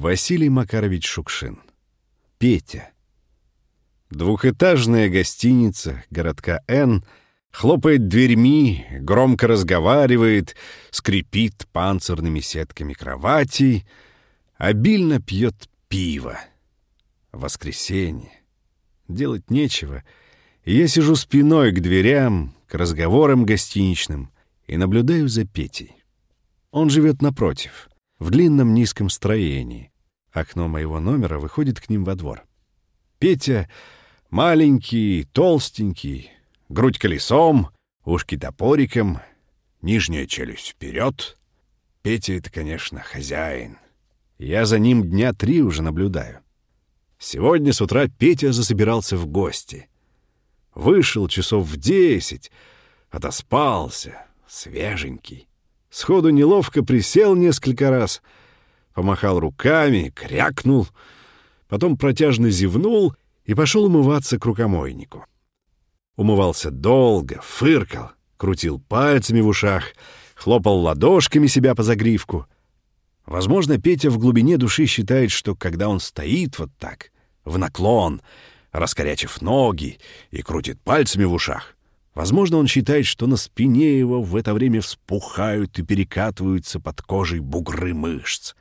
Василий Макарович Шукшин. Петя. Двухэтажная гостиница городка Н хлопает дверьми, громко разговаривает, скрипит панцирными сетками кроватей, обильно пьет пиво. Воскресенье. Делать нечего. Я сижу спиной к дверям, к разговорам гостиничным и наблюдаю за Петей. Он живет напротив, в длинном низком строении. Окно моего номера выходит к ним во двор. Петя маленький, толстенький, грудь колесом, ушки топориком, нижняя челюсть вперед. Петя — это, конечно, хозяин. Я за ним дня три уже наблюдаю. Сегодня с утра Петя засобирался в гости. Вышел часов в десять, отоспался, свеженький. Сходу неловко присел несколько раз, помахал руками, крякнул, потом протяжно зевнул и пошел умываться к рукомойнику. Умывался долго, фыркал, крутил пальцами в ушах, хлопал ладошками себя по загривку. Возможно, Петя в глубине души считает, что когда он стоит вот так, в наклон, раскорячив ноги и крутит пальцами в ушах, Возможно, он считает, что на спине его в это время вспухают и перекатываются под кожей бугры мышц.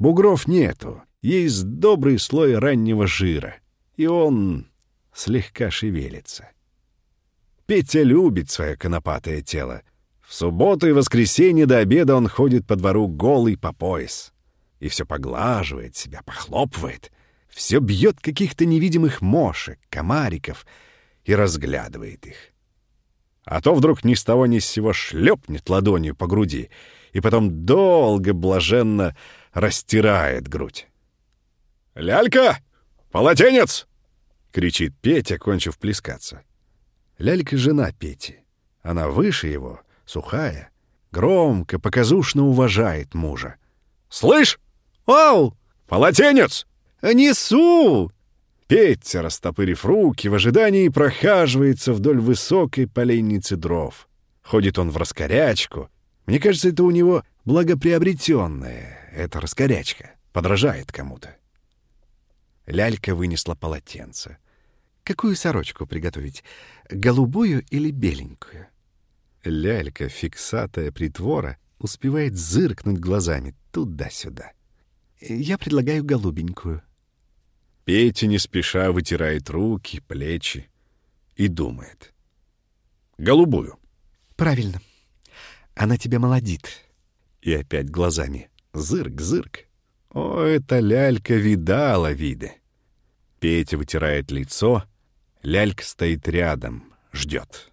Бугров нету, есть добрый слой раннего жира, и он слегка шевелится. Петя любит свое конопатое тело. В субботу и воскресенье до обеда он ходит по двору голый по пояс. И все поглаживает себя, похлопывает. Все бьет каких-то невидимых мошек, комариков и разглядывает их а то вдруг ни с того ни с сего шлепнет ладонью по груди и потом долго блаженно растирает грудь. «Лялька! Полотенец!» — кричит Петя, кончив плескаться. Лялька — жена Пети. Она выше его, сухая, громко, показушно уважает мужа. «Слышь! Ау! Полотенец!» «Несу!» Петя, растопырив руки, в ожидании прохаживается вдоль высокой поленницы дров. Ходит он в раскорячку. Мне кажется, это у него благоприобретенное, эта раскорячка. Подражает кому-то. Лялька вынесла полотенце. «Какую сорочку приготовить? Голубую или беленькую?» Лялька, фиксатая притвора, успевает зыркнуть глазами туда-сюда. «Я предлагаю голубенькую», Петя не спеша вытирает руки, плечи и думает. «Голубую». «Правильно. Она тебя молодит». И опять глазами. Зырк-зырк. О, эта лялька видала виды. Петя вытирает лицо, лялька стоит рядом, ждет.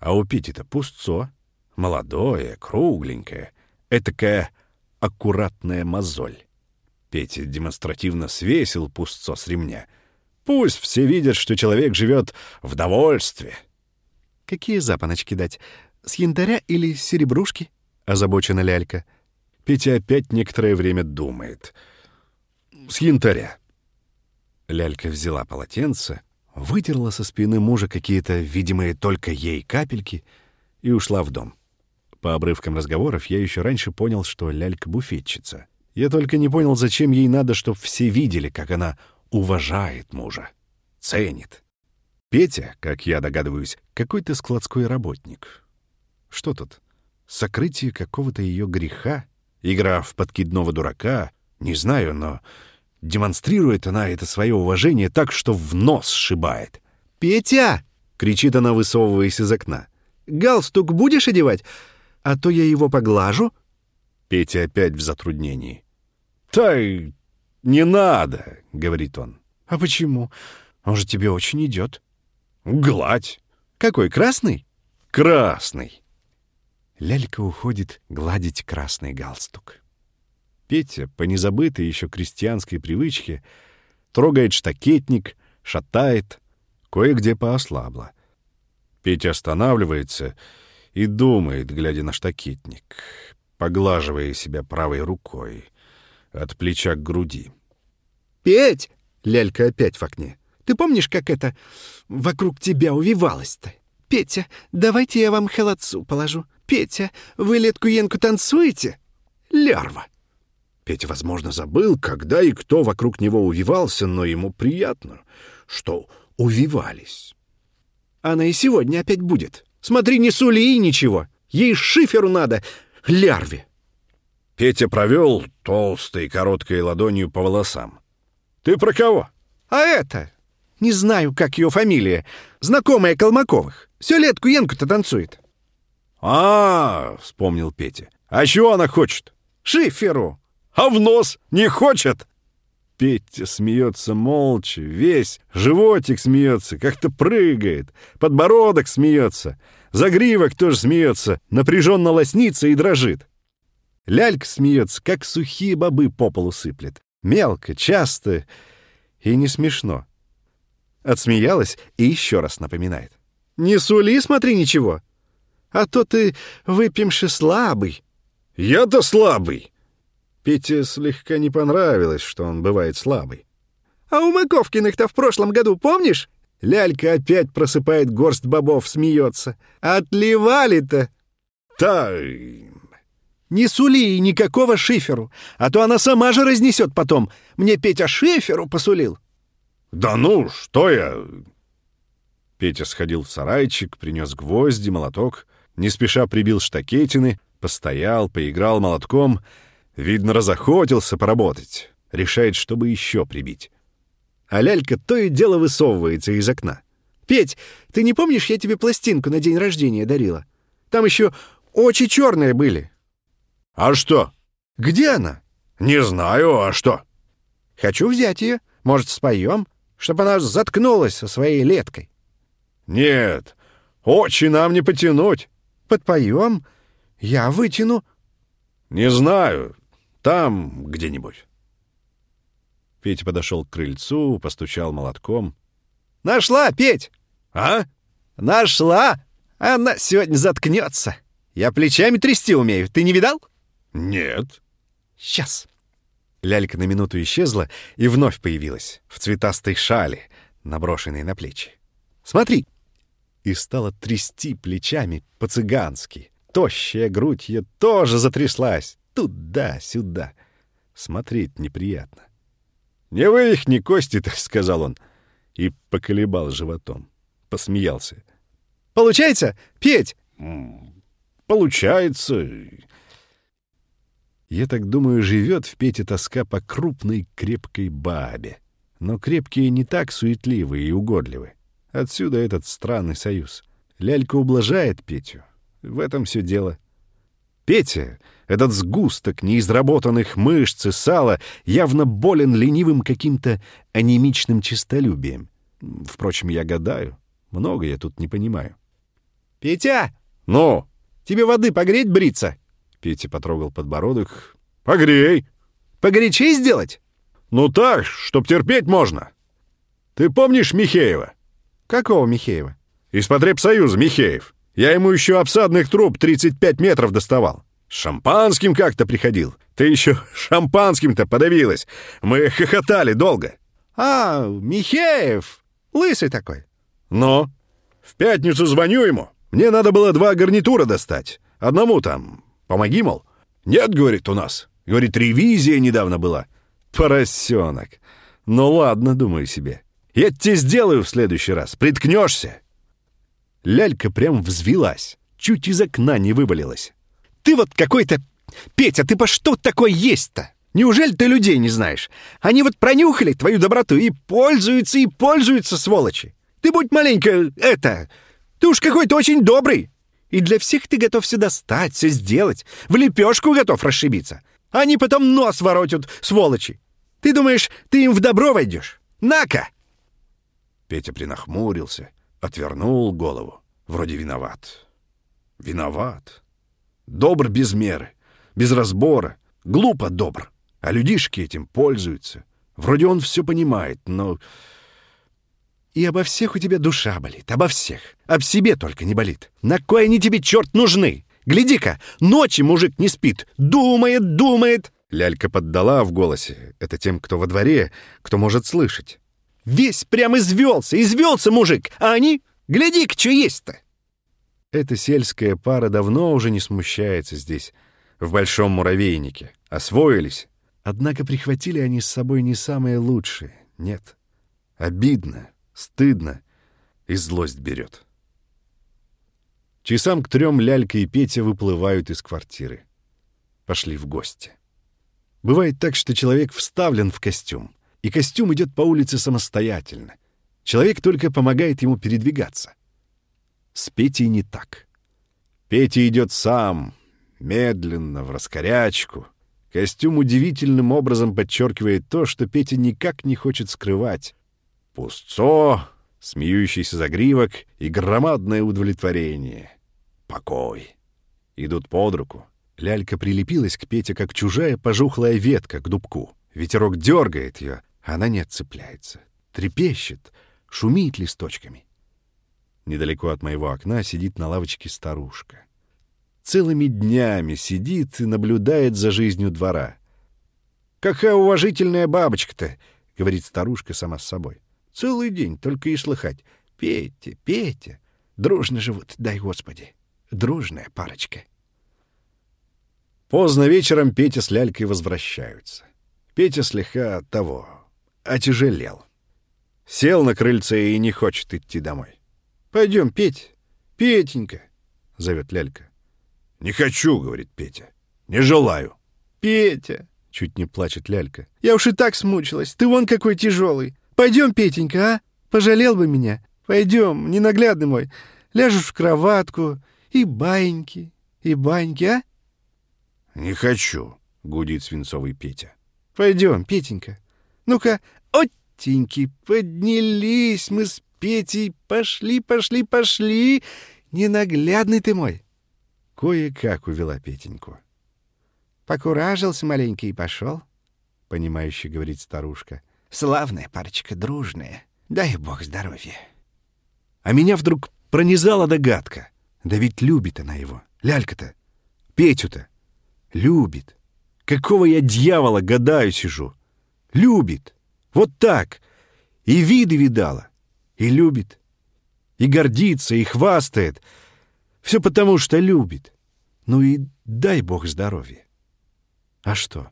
А у Пети-то пустцо, молодое, кругленькое, этакая аккуратная мозоль. Петя демонстративно свесил пустцо с ремня. Пусть все видят, что человек живет в довольстве. «Какие запоночки дать? С янтаря или с серебрушки?» — озабочена лялька. Петя опять некоторое время думает. «С янтаря». Лялька взяла полотенце, вытерла со спины мужа какие-то видимые только ей капельки и ушла в дом. По обрывкам разговоров я еще раньше понял, что лялька буфетчица — я только не понял, зачем ей надо, чтобы все видели, как она уважает мужа, ценит. Петя, как я догадываюсь, какой-то складской работник. Что тут? Сокрытие какого-то ее греха? Игра в подкидного дурака? Не знаю, но демонстрирует она это свое уважение так, что в нос сшибает. «Петя!» — кричит она, высовываясь из окна. «Галстук будешь одевать? А то я его поглажу». Петя опять в затруднении. «Да не надо», — говорит он. «А почему? Он же тебе очень идет». «Гладь». «Какой, красный?» «Красный». Лялька уходит гладить красный галстук. Петя, по незабытой еще крестьянской привычке, трогает штакетник, шатает, кое-где поослабло. Петя останавливается и думает, глядя на штакетник, поглаживая себя правой рукой от плеча к груди. «Петь!» — лялька опять в окне. «Ты помнишь, как это вокруг тебя увивалось-то? Петя, давайте я вам холодцу положу. Петя, вы летку-янку танцуете? Лярва!» Петя, возможно, забыл, когда и кто вокруг него увивался, но ему приятно, что увивались. Она и сегодня опять будет. Смотри, не сули и ничего. Ей шиферу надо, лярве. Петя провел толстой короткой ладонью по волосам. «Ты про кого?» «А это? Не знаю, как ее фамилия. Знакомая Колмаковых. Все летку Янку-то танцует». «А, — вспомнил Петя. А чего она хочет?» «Шиферу». «А в нос не хочет?» Петя смеется молча, весь, животик смеется, как-то прыгает, подбородок смеется, загривок тоже смеется, напряженно лоснится и дрожит. Лялька смеется, как сухие бобы по полу сыплет. Мелко, часто и не смешно. Отсмеялась и еще раз напоминает. «Не сули, смотри, ничего. А то ты выпьемши слабый». «Я-то слабый!» Пете слегка не понравилось, что он бывает слабый. «А у Маковкиных-то в прошлом году, помнишь?» Лялька опять просыпает горсть бобов, смеется. «Отливали-то!» «Та...» «Не сули никакого шиферу, а то она сама же разнесет потом. Мне Петя шиферу посулил». «Да ну, что я...» Петя сходил в сарайчик, принес гвозди, молоток, не спеша прибил штакетины, постоял, поиграл молотком — Видно, разохотился поработать. Решает, чтобы еще прибить. А лялька то и дело высовывается из окна. «Петь, ты не помнишь, я тебе пластинку на день рождения дарила? Там еще очи черные были». «А что?» «Где она?» «Не знаю, а что?» «Хочу взять ее. Может, споем, чтобы она заткнулась со своей леткой». «Нет, очи нам не потянуть». «Подпоем. Я вытяну». «Не знаю. Там где-нибудь». Петя подошел к крыльцу, постучал молотком. «Нашла, Петь!» «А?» «Нашла! Она сегодня заткнется. Я плечами трясти умею. Ты не видал?» «Нет». «Сейчас». Лялька на минуту исчезла и вновь появилась в цветастой шале, наброшенной на плечи. «Смотри!» И стала трясти плечами по-цыгански. Тощая грудь ее тоже затряслась туда-сюда. Смотреть неприятно. «Не вывихни кости-то», — сказал он, и поколебал животом. Посмеялся. «Получается, Петь?» «Получается». Я так думаю, живет в Пете тоска по крупной крепкой бабе. Но крепкие не так суетливы и угодливы. Отсюда этот странный союз. Лялька ублажает Петю. В этом все дело. Петя, этот сгусток неизработанных мышц и сала, явно болен ленивым каким-то анемичным честолюбием. Впрочем, я гадаю. Много я тут не понимаю. «Петя!» «Ну?» «Тебе воды погреть бриться?» Петя потрогал подбородок. «Погрей!» «Погорячей сделать?» «Ну так, чтоб терпеть можно. Ты помнишь Михеева?» «Какого Михеева?» «Из потребсоюза Михеев. Я ему еще обсадных труб 35 метров доставал. С шампанским как-то приходил. Ты еще шампанским-то подавилась. Мы хохотали долго. А, Михеев. Лысый такой. Но в пятницу звоню ему. Мне надо было два гарнитура достать. Одному там. Помоги, мол. Нет, говорит, у нас. Говорит, ревизия недавно была. Поросенок. Ну ладно, думаю себе. Я тебе сделаю в следующий раз. Приткнешься. Лялька прям взвелась. Чуть из окна не вывалилась. Ты вот какой-то... Петя, ты по что такой есть-то? Неужели ты людей не знаешь? Они вот пронюхали твою доброту и пользуются, и пользуются, сволочи. Ты будь маленько... это... Ты уж какой-то очень добрый. И для всех ты готов все достать, все сделать. В лепешку готов расшибиться. Они потом нос воротят, сволочи. Ты думаешь, ты им в добро войдешь? На-ка!» Петя принахмурился, отвернул голову. Вроде виноват. Виноват. Добр без меры, без разбора, глупо добр. А людишки этим пользуются. Вроде он все понимает, но... И обо всех у тебя душа болит, обо всех. Об себе только не болит. На кой они тебе, черт, нужны? Гляди-ка, ночи мужик не спит, думает, думает. Лялька поддала в голосе. Это тем, кто во дворе, кто может слышать. Весь прям извелся, извелся мужик, а они... Гляди-ка, что есть-то. Эта сельская пара давно уже не смущается здесь, в большом муравейнике. Освоились. Однако прихватили они с собой не самые лучшие. Нет. Обидно, стыдно и злость берет. Часам к трем Лялька и Петя выплывают из квартиры. Пошли в гости. Бывает так, что человек вставлен в костюм, и костюм идет по улице самостоятельно. Человек только помогает ему передвигаться. С Петей не так. Петя идет сам, медленно, в раскорячку. Костюм удивительным образом подчеркивает то, что Петя никак не хочет скрывать. Пустцо, смеющийся загривок и громадное удовлетворение. Покой. Идут под руку. Лялька прилепилась к Пете, как чужая пожухлая ветка к дубку. Ветерок дергает ее, она не отцепляется. Трепещет, шумит листочками. Недалеко от моего окна сидит на лавочке старушка. Целыми днями сидит и наблюдает за жизнью двора. «Какая уважительная бабочка-то!» — говорит старушка сама с собой. «Целый день только и слыхать. Петя, Петя! Дружно живут, дай Господи! Дружная парочка!» Поздно вечером Петя с Лялькой возвращаются. Петя слегка того, отяжелел. Сел на крыльце и не хочет идти домой. «Пойдем, Петь, Петенька!» — зовет Лялька. «Не хочу», — говорит Петя. «Не желаю». «Петя!» — чуть не плачет Лялька. «Я уж и так смучилась. Ты вон какой тяжелый. Пойдем, Петенька, а? Пожалел бы меня. Пойдем, ненаглядный мой. Ляжешь в кроватку. И баиньки, и баньки, а?» «Не хочу», — гудит свинцовый Петя. «Пойдем, Петенька. Ну-ка, оттеньки, поднялись мы с Петей. Пошли, пошли, пошли. Ненаглядный ты мой». Кое-как увела Петеньку. «Покуражился маленький и пошел», — понимающе говорит старушка. «Славная парочка, дружная. Дай бог здоровья». А меня вдруг пронизала догадка. Да ведь любит она его. Лялька-то. Петю-то. Любит. Какого я дьявола гадаю сижу? Любит. Вот так. И виды видала. И любит. И гордится, и хвастает. Все потому, что любит. Ну и дай бог здоровья. А что?